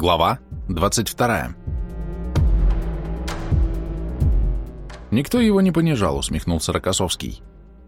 Глава 22. Никто его не понижал, усмехнулся Рокоссовский.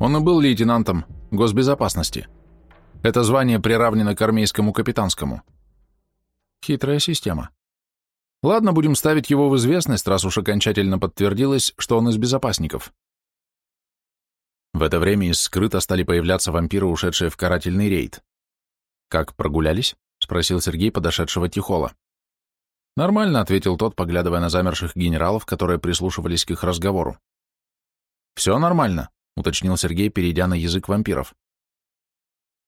Он и был лейтенантом госбезопасности. Это звание приравнено к армейскому капитанскому. Хитрая система. Ладно, будем ставить его в известность, раз уж окончательно подтвердилось, что он из безопасников. В это время из скрыта стали появляться вампиры, ушедшие в карательный рейд. Как прогулялись? — спросил Сергей подошедшего Тихола. «Нормально», — ответил тот, поглядывая на замерших генералов, которые прислушивались к их разговору. «Все нормально», — уточнил Сергей, перейдя на язык вампиров.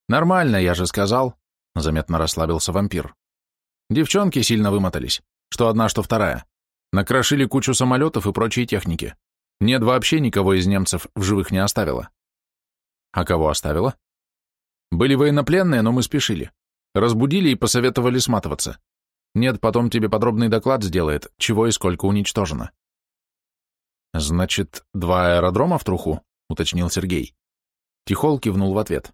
«Нормально, я же сказал», — заметно расслабился вампир. «Девчонки сильно вымотались, что одна, что вторая. Накрошили кучу самолетов и прочей техники. Нет, вообще никого из немцев в живых не оставила». «А кого оставила?» «Были военнопленные, но мы спешили. Разбудили и посоветовали сматываться. Нет, потом тебе подробный доклад сделает, чего и сколько уничтожено. Значит, два аэродрома в труху? Уточнил Сергей. Тихол кивнул в ответ.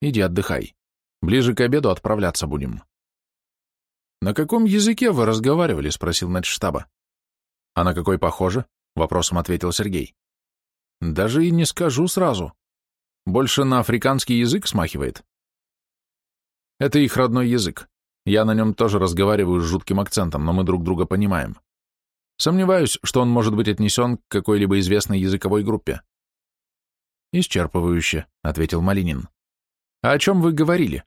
Иди отдыхай. Ближе к обеду отправляться будем. На каком языке вы разговаривали? Спросил начштаба. А на какой похоже? Вопросом ответил Сергей. Даже и не скажу сразу. Больше на африканский язык смахивает. Это их родной язык. Я на нем тоже разговариваю с жутким акцентом, но мы друг друга понимаем. Сомневаюсь, что он может быть отнесен к какой-либо известной языковой группе. Исчерпывающе, ответил Малинин. А о чем вы говорили?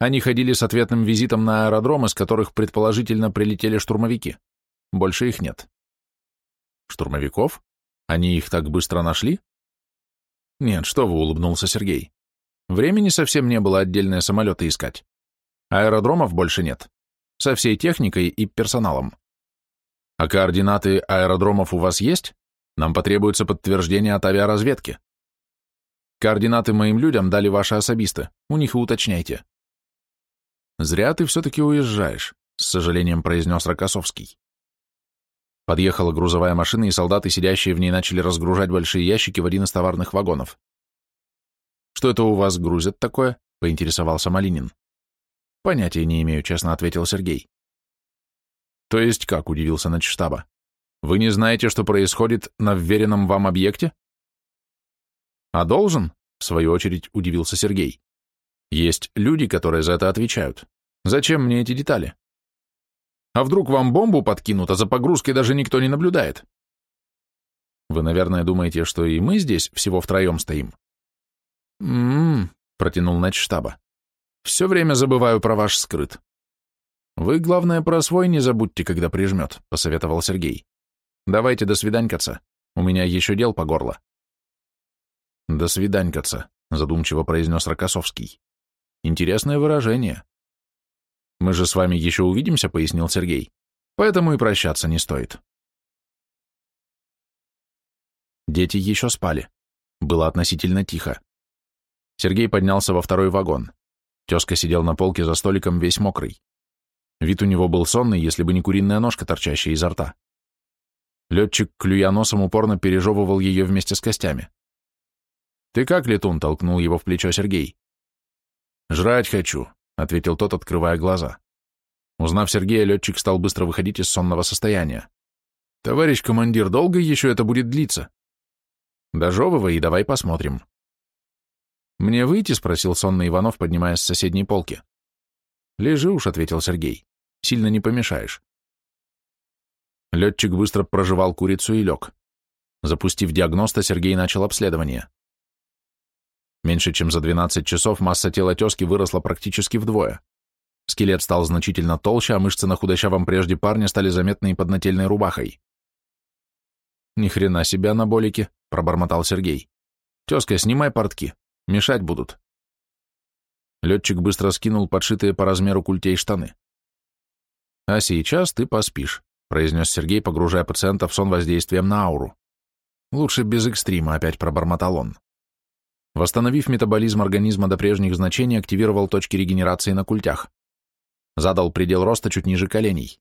Они ходили с ответным визитом на аэродром, из которых предположительно прилетели штурмовики. Больше их нет. Штурмовиков? Они их так быстро нашли? Нет, что вы, улыбнулся Сергей. Времени совсем не было отдельные самолеты искать. Аэродромов больше нет. Со всей техникой и персоналом. А координаты аэродромов у вас есть? Нам потребуется подтверждение от авиаразведки. Координаты моим людям дали ваши особисты. У них и уточняйте. Зря ты все-таки уезжаешь, с сожалением произнес Рокоссовский. Подъехала грузовая машина, и солдаты, сидящие в ней, начали разгружать большие ящики в один из товарных вагонов. «Что это у вас грузят такое?» — поинтересовался Малинин. «Понятия не имею», — честно ответил Сергей. «То есть как?» — удивился начштаба. «Вы не знаете, что происходит на вверенном вам объекте?» «А должен?» — в свою очередь удивился Сергей. «Есть люди, которые за это отвечают. Зачем мне эти детали?» «А вдруг вам бомбу подкинут, а за погрузкой даже никто не наблюдает?» «Вы, наверное, думаете, что и мы здесь всего втроем стоим?» «М-м-м», протянул начштаба. «Все время забываю про ваш скрыт». «Вы, главное, про свой не забудьте, когда прижмет», — посоветовал Сергей. «Давайте до свиданькаться. У меня еще дел по горло». «До свиданькаться», — задумчиво произнес Рокоссовский. «Интересное выражение». «Мы же с вами еще увидимся», — пояснил Сергей. «Поэтому и прощаться не стоит». Дети еще спали. Было относительно тихо. Сергей поднялся во второй вагон. Тезка сидел на полке за столиком весь мокрый. Вид у него был сонный, если бы не куриная ножка, торчащая изо рта. Летчик, клюя носом, упорно пережевывал ее вместе с костями. «Ты как, летун?» — толкнул его в плечо Сергей. «Жрать хочу», — ответил тот, открывая глаза. Узнав Сергея, летчик стал быстро выходить из сонного состояния. «Товарищ командир, долго еще это будет длиться?» «Дожевывай и давай посмотрим», «Мне выйти?» — спросил сонный Иванов, поднимаясь с соседней полки. «Лежи уж», — ответил Сергей. «Сильно не помешаешь». Летчик быстро проживал курицу и лег. Запустив диагноста, Сергей начал обследование. Меньше чем за 12 часов масса тела тезки выросла практически вдвое. Скелет стал значительно толще, а мышцы на худощавом прежде парня стали заметны и под нательной рубахой. «Ни хрена себе анаболики», — пробормотал Сергей. «Тезка, снимай портки. Мешать будут. Летчик быстро скинул подшитые по размеру культей штаны. «А сейчас ты поспишь», — произнес Сергей, погружая пациента в сон воздействием на ауру. «Лучше без экстрима», — опять пробормотал он. Восстановив метаболизм организма до прежних значений, активировал точки регенерации на культях. Задал предел роста чуть ниже коленей.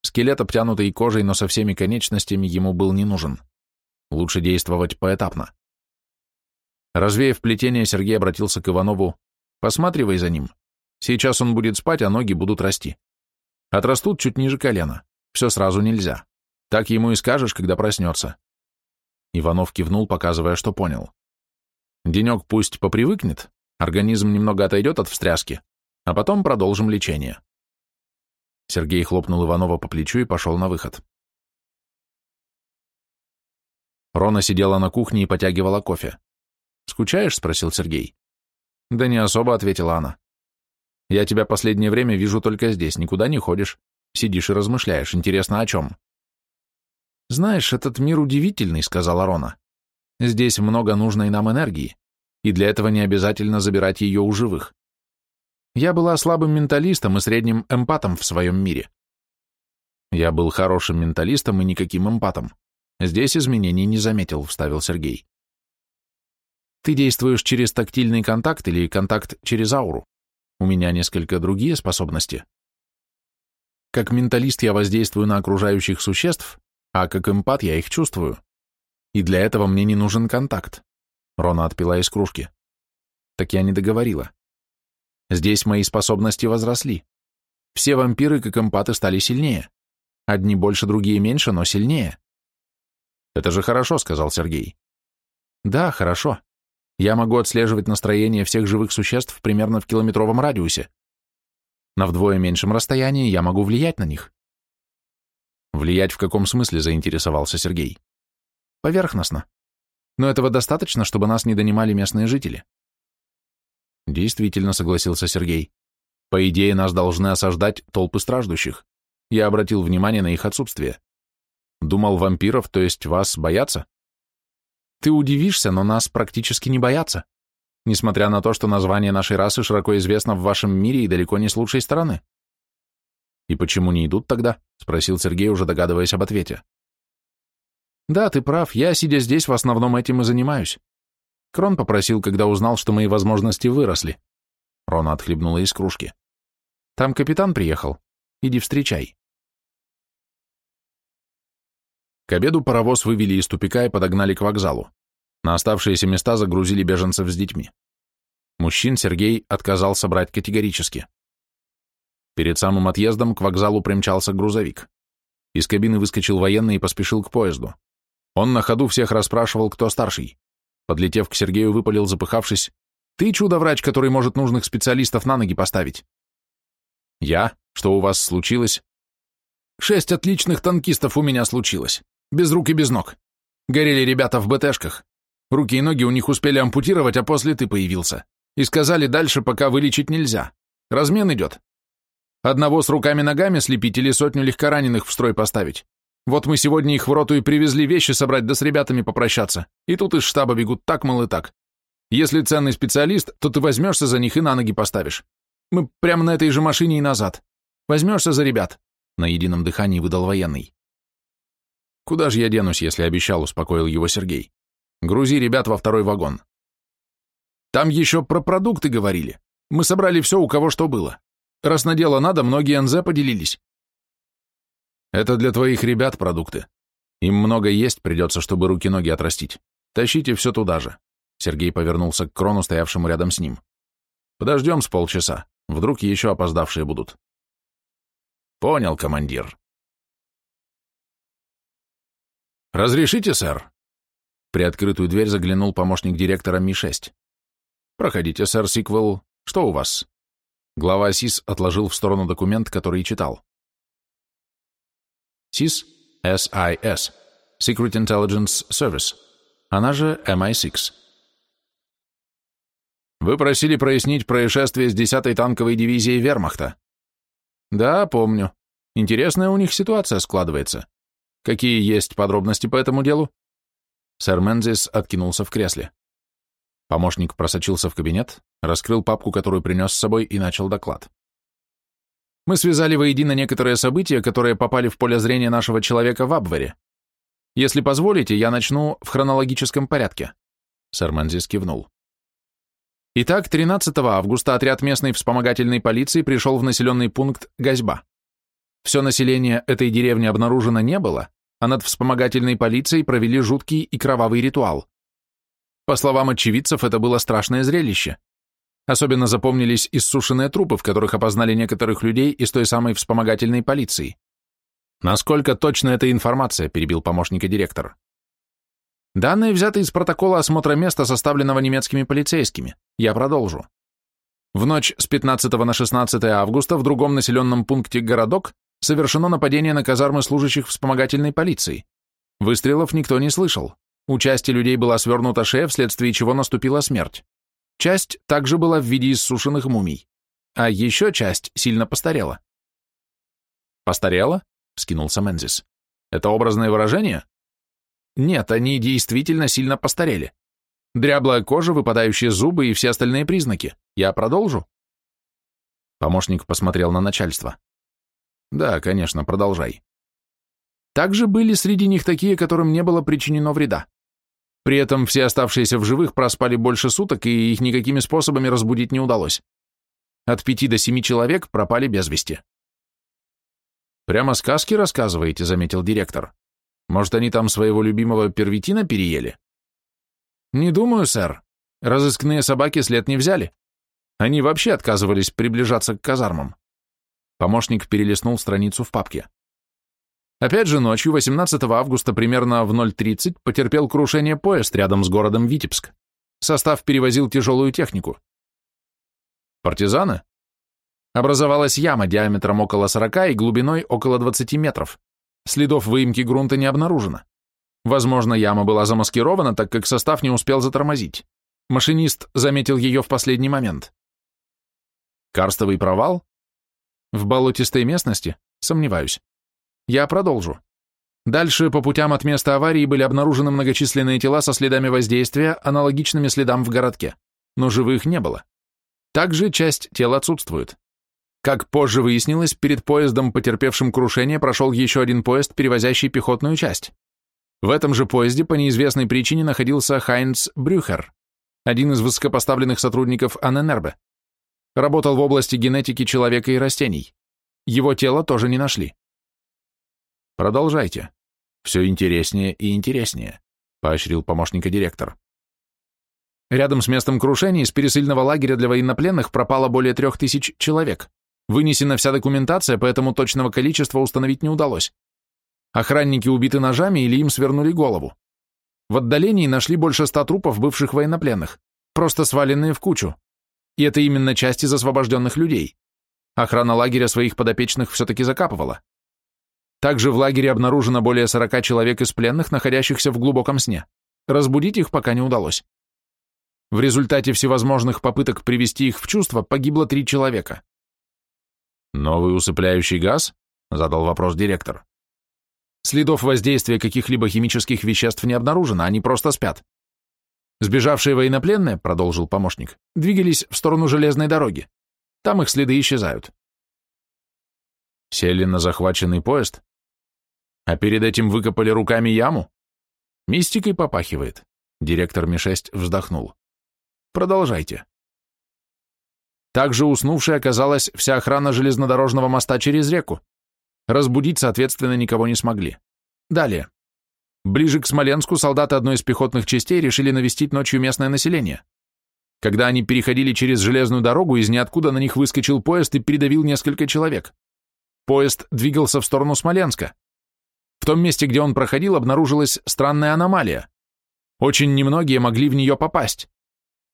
Скелет, обтянутый кожей, но со всеми конечностями, ему был не нужен. Лучше действовать поэтапно. Развеяв плетение, Сергей обратился к Иванову. «Посматривай за ним. Сейчас он будет спать, а ноги будут расти. Отрастут чуть ниже колена. Все сразу нельзя. Так ему и скажешь, когда проснется. Иванов кивнул, показывая, что понял. Денек пусть попривыкнет, организм немного отойдет от встряски, а потом продолжим лечение. Сергей хлопнул Иванова по плечу и пошел на выход. Рона сидела на кухне и потягивала кофе. «Скучаешь?» — спросил Сергей. «Да не особо», — ответила она. «Я тебя последнее время вижу только здесь, никуда не ходишь. Сидишь и размышляешь. Интересно, о чем?» «Знаешь, этот мир удивительный», — сказала Рона. «Здесь много нужной нам энергии, и для этого не обязательно забирать ее у живых. Я была слабым менталистом и средним эмпатом в своем мире. Я был хорошим менталистом и никаким эмпатом. Здесь изменений не заметил, вставил Сергей. Ты действуешь через тактильный контакт или контакт через ауру? У меня несколько другие способности. Как менталист я воздействую на окружающих существ, а как эмпат я их чувствую. И для этого мне не нужен контакт. Рона отпила из кружки. Так я не договорила. Здесь мои способности возросли. Все вампиры, как эмпаты, стали сильнее. Одни больше, другие меньше, но сильнее. Это же хорошо, сказал Сергей. Да, хорошо. Я могу отслеживать настроение всех живых существ примерно в километровом радиусе. На вдвое меньшем расстоянии я могу влиять на них. Влиять в каком смысле, заинтересовался Сергей. Поверхностно. Но этого достаточно, чтобы нас не донимали местные жители. Действительно, согласился Сергей. По идее, нас должны осаждать толпы страждущих. Я обратил внимание на их отсутствие. Думал, вампиров, то есть вас, боятся? Ты удивишься, но нас практически не боятся, несмотря на то, что название нашей расы широко известно в вашем мире и далеко не с лучшей стороны. И почему не идут тогда? Спросил Сергей, уже догадываясь об ответе. Да, ты прав, я, сидя здесь, в основном этим и занимаюсь. Крон попросил, когда узнал, что мои возможности выросли. Рона отхлебнула из кружки. Там капитан приехал. Иди встречай. К обеду паровоз вывели из тупика и подогнали к вокзалу. На оставшиеся места загрузили беженцев с детьми. Мужчин Сергей отказался брать категорически. Перед самым отъездом к вокзалу примчался грузовик. Из кабины выскочил военный и поспешил к поезду. Он на ходу всех расспрашивал, кто старший. Подлетев к Сергею, выпалил, запыхавшись, «Ты чудо-врач, который может нужных специалистов на ноги поставить». «Я? Что у вас случилось?» «Шесть отличных танкистов у меня случилось. Без рук и без ног. Горели ребята в БТшках. Руки и ноги у них успели ампутировать, а после ты появился. И сказали, дальше пока вылечить нельзя. Размен идет. Одного с руками-ногами слепить или сотню легкораненых в строй поставить. Вот мы сегодня их в роту и привезли вещи собрать, да с ребятами попрощаться. И тут из штаба бегут так, мол, и так. Если ценный специалист, то ты возьмешься за них и на ноги поставишь. Мы прямо на этой же машине и назад. Возьмешься за ребят. На едином дыхании выдал военный. «Куда же я денусь, если обещал?» — успокоил его Сергей. «Грузи ребят во второй вагон». «Там еще про продукты говорили. Мы собрали все, у кого что было. Раз на дело надо, многие НЗ поделились». «Это для твоих ребят продукты. Им много есть, придется, чтобы руки-ноги отрастить. Тащите все туда же». Сергей повернулся к Крону, стоявшему рядом с ним. «Подождем с полчаса. Вдруг еще опоздавшие будут». «Понял, командир», «Разрешите, сэр?» При открытую дверь заглянул помощник директора Ми-6. «Проходите, сэр Сиквел. Что у вас?» Глава СИС отложил в сторону документ, который читал. СИС, SIS, Secret Intelligence Service, она же MI6. Вы просили прояснить происшествие с 10-й танковой дивизией Вермахта. Да, помню. Интересная у них ситуация складывается. Какие есть подробности по этому делу? Сэр Мензис откинулся в кресле. Помощник просочился в кабинет, раскрыл папку, которую принес с собой, и начал доклад. Мы связали воедино некоторые события, которые попали в поле зрения нашего человека в Абвере. Если позволите, я начну в хронологическом порядке. Сэр Мензис кивнул. Итак, 13 августа отряд местной вспомогательной полиции пришел в населенный пункт Газьба. Все население этой деревни обнаружено не было, а над вспомогательной полицией провели жуткий и кровавый ритуал. По словам очевидцев, это было страшное зрелище. Особенно запомнились иссушенные трупы, в которых опознали некоторых людей из той самой вспомогательной полиции. Насколько точна эта информация, перебил помощника директор. Данные взяты из протокола осмотра места, составленного немецкими полицейскими. Я продолжу. В ночь с 15 на 16 августа в другом населенном пункте «Городок» совершено нападение на казармы служащих вспомогательной полиции. Выстрелов никто не слышал. У части людей была свернута шея, вследствие чего наступила смерть. Часть также была в виде иссушенных мумий. А еще часть сильно постарела. «Постарела?» — вскинулся Мензис. «Это образное выражение?» «Нет, они действительно сильно постарели. Дряблая кожа, выпадающие зубы и все остальные признаки. Я продолжу?» Помощник посмотрел на начальство. «Да, конечно, продолжай». Также были среди них такие, которым не было причинено вреда. При этом все оставшиеся в живых проспали больше суток, и их никакими способами разбудить не удалось. От пяти до семи человек пропали без вести. «Прямо сказки рассказываете», — заметил директор. «Может, они там своего любимого первитина переели?» «Не думаю, сэр. Разыскные собаки след не взяли. Они вообще отказывались приближаться к казармам». Помощник перелистнул страницу в папке. Опять же, ночью 18 августа примерно в 0.30 потерпел крушение поезд рядом с городом Витебск. Состав перевозил тяжелую технику. Партизаны? Образовалась яма диаметром около 40 и глубиной около 20 метров. Следов выемки грунта не обнаружено. Возможно, яма была замаскирована, так как состав не успел затормозить. Машинист заметил ее в последний момент. Карстовый провал? В болотистой местности? Сомневаюсь. Я продолжу. Дальше по путям от места аварии были обнаружены многочисленные тела со следами воздействия, аналогичными следам в городке, но живых не было. Также часть тел отсутствует. Как позже выяснилось, перед поездом, потерпевшим крушение, прошел еще один поезд, перевозящий пехотную часть. В этом же поезде по неизвестной причине находился Хайнц Брюхер, один из высокопоставленных сотрудников Аненербе. Работал в области генетики человека и растений. Его тело тоже не нашли. Продолжайте. Все интереснее и интереснее, поощрил помощника директор. Рядом с местом крушения из пересыльного лагеря для военнопленных пропало более трех тысяч человек. Вынесена вся документация, поэтому точного количества установить не удалось. Охранники убиты ножами или им свернули голову. В отдалении нашли больше ста трупов бывших военнопленных, просто сваленные в кучу. И это именно часть из освобожденных людей. Охрана лагеря своих подопечных все-таки закапывала. Также в лагере обнаружено более 40 человек из пленных, находящихся в глубоком сне. Разбудить их пока не удалось. В результате всевозможных попыток привести их в чувство погибло три человека. «Новый усыпляющий газ?» – задал вопрос директор. Следов воздействия каких-либо химических веществ не обнаружено, они просто спят. Сбежавшие военнопленные, продолжил помощник, двигались в сторону железной дороги. Там их следы исчезают. Сели на захваченный поезд? А перед этим выкопали руками яму? Мистикой попахивает. Директор Ми-6 вздохнул. Продолжайте. Также уснувшей оказалась вся охрана железнодорожного моста через реку. Разбудить, соответственно, никого не смогли. Далее. Ближе к Смоленску солдаты одной из пехотных частей решили навестить ночью местное население. Когда они переходили через железную дорогу, из ниоткуда на них выскочил поезд и передавил несколько человек. Поезд двигался в сторону Смоленска. В том месте, где он проходил, обнаружилась странная аномалия. Очень немногие могли в нее попасть.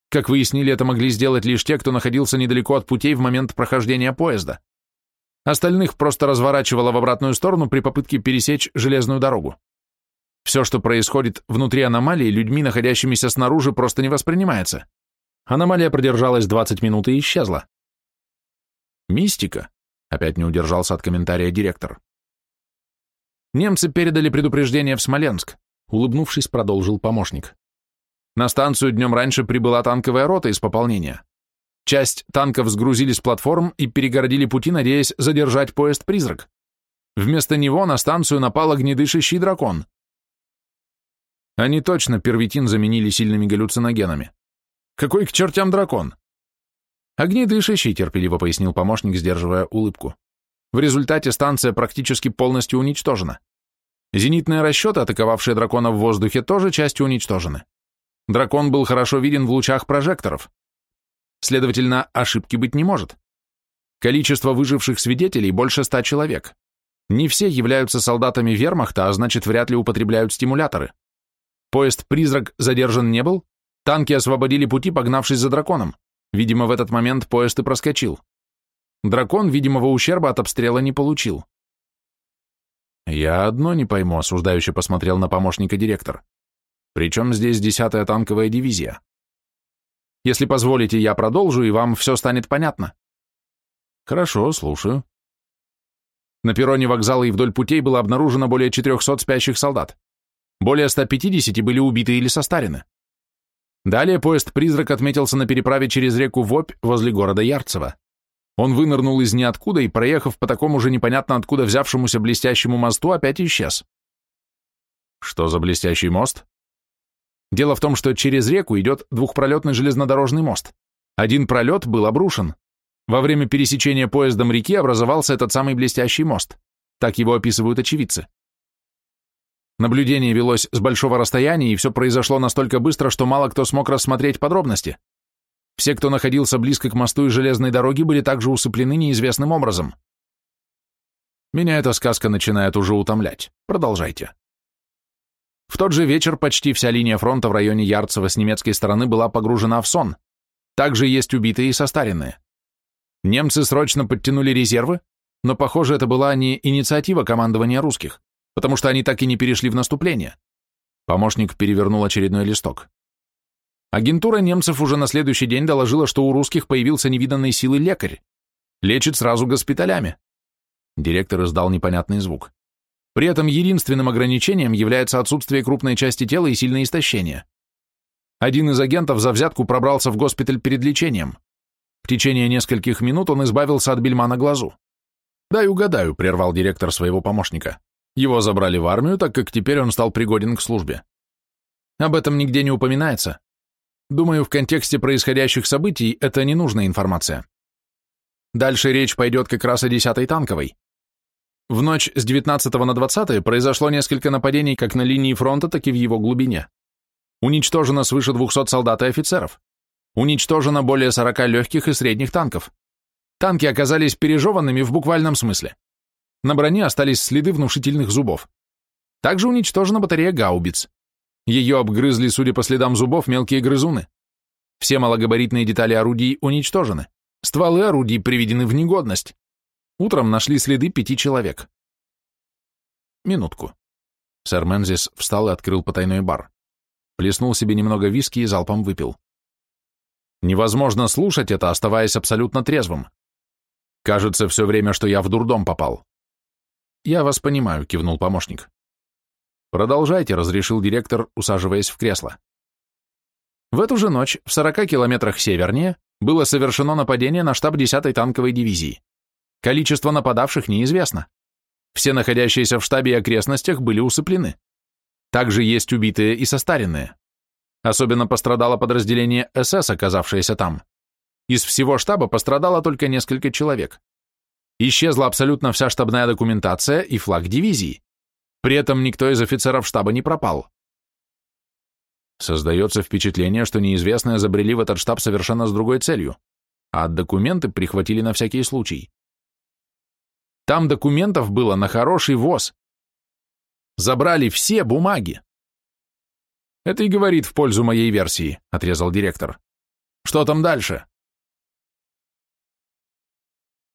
Как выяснили, это могли сделать лишь те, кто находился недалеко от путей в момент прохождения поезда. Остальных просто разворачивало в обратную сторону при попытке пересечь железную дорогу. Все, что происходит внутри аномалии, людьми, находящимися снаружи, просто не воспринимается. Аномалия продержалась 20 минут и исчезла. Мистика, опять не удержался от комментария директор. Немцы передали предупреждение в Смоленск, улыбнувшись, продолжил помощник. На станцию днем раньше прибыла танковая рота из пополнения. Часть танков сгрузили с платформ и перегородили пути, надеясь задержать поезд-призрак. Вместо него на станцию напал огнедышащий дракон. Они точно первитин заменили сильными галлюциногенами. Какой к чертям дракон? Огнедышащий, терпеливо пояснил помощник, сдерживая улыбку. В результате станция практически полностью уничтожена. Зенитные расчеты, атаковавшие дракона в воздухе, тоже частью уничтожены. Дракон был хорошо виден в лучах прожекторов. Следовательно, ошибки быть не может. Количество выживших свидетелей больше ста человек. Не все являются солдатами вермахта, а значит, вряд ли употребляют стимуляторы. Поезд-призрак задержан не был, танки освободили пути, погнавшись за драконом. Видимо, в этот момент поезд и проскочил. Дракон видимого ущерба от обстрела не получил. «Я одно не пойму», — осуждающе посмотрел на помощника директор. «Причем здесь десятая танковая дивизия?» «Если позволите, я продолжу, и вам все станет понятно». «Хорошо, слушаю». На перроне вокзала и вдоль путей было обнаружено более 400 спящих солдат. Более 150 были убиты или состарены. Далее поезд-призрак отметился на переправе через реку Вопь возле города Ярцево. Он вынырнул из ниоткуда и, проехав по такому же непонятно откуда взявшемуся блестящему мосту, опять исчез. Что за блестящий мост? Дело в том, что через реку идет двухпролетный железнодорожный мост. Один пролет был обрушен. Во время пересечения поездом реки образовался этот самый блестящий мост. Так его описывают очевидцы. Наблюдение велось с большого расстояния, и все произошло настолько быстро, что мало кто смог рассмотреть подробности. Все, кто находился близко к мосту и железной дороге, были также усыплены неизвестным образом. Меня эта сказка начинает уже утомлять. Продолжайте. В тот же вечер почти вся линия фронта в районе Ярцева с немецкой стороны была погружена в сон. Также есть убитые и состаренные. Немцы срочно подтянули резервы, но, похоже, это была не инициатива командования русских, потому что они так и не перешли в наступление. Помощник перевернул очередной листок. Агентура немцев уже на следующий день доложила, что у русских появился невиданной силы лекарь. Лечит сразу госпиталями. Директор издал непонятный звук. При этом единственным ограничением является отсутствие крупной части тела и сильное истощение. Один из агентов за взятку пробрался в госпиталь перед лечением. В течение нескольких минут он избавился от бельма на глазу. «Дай угадаю», — прервал директор своего помощника. Его забрали в армию, так как теперь он стал пригоден к службе. Об этом нигде не упоминается, Думаю, в контексте происходящих событий это ненужная информация. Дальше речь пойдет как раз о 10-й танковой. В ночь с 19 на 20 произошло несколько нападений как на линии фронта, так и в его глубине. Уничтожено свыше 200 солдат и офицеров. Уничтожено более 40 легких и средних танков. Танки оказались пережеванными в буквальном смысле. На броне остались следы внушительных зубов. Также уничтожена батарея гаубиц. Ее обгрызли, судя по следам зубов, мелкие грызуны. Все малогабаритные детали орудий уничтожены. Стволы орудий приведены в негодность. Утром нашли следы пяти человек. Минутку. Сэр Мензис встал и открыл потайной бар. Плеснул себе немного виски и залпом выпил. Невозможно слушать это, оставаясь абсолютно трезвым. Кажется, все время, что я в дурдом попал. Я вас понимаю, кивнул помощник. «Продолжайте», — разрешил директор, усаживаясь в кресло. В эту же ночь, в 40 километрах севернее, было совершено нападение на штаб 10-й танковой дивизии. Количество нападавших неизвестно. Все находящиеся в штабе и окрестностях были усыплены. Также есть убитые и состаренные. Особенно пострадало подразделение СС, оказавшееся там. Из всего штаба пострадало только несколько человек. Исчезла абсолютно вся штабная документация и флаг дивизии. При этом никто из офицеров штаба не пропал. Создается впечатление, что неизвестные забрели в этот штаб совершенно с другой целью, а документы прихватили на всякий случай. Там документов было на хороший воз. Забрали все бумаги. Это и говорит в пользу моей версии, отрезал директор. Что там дальше?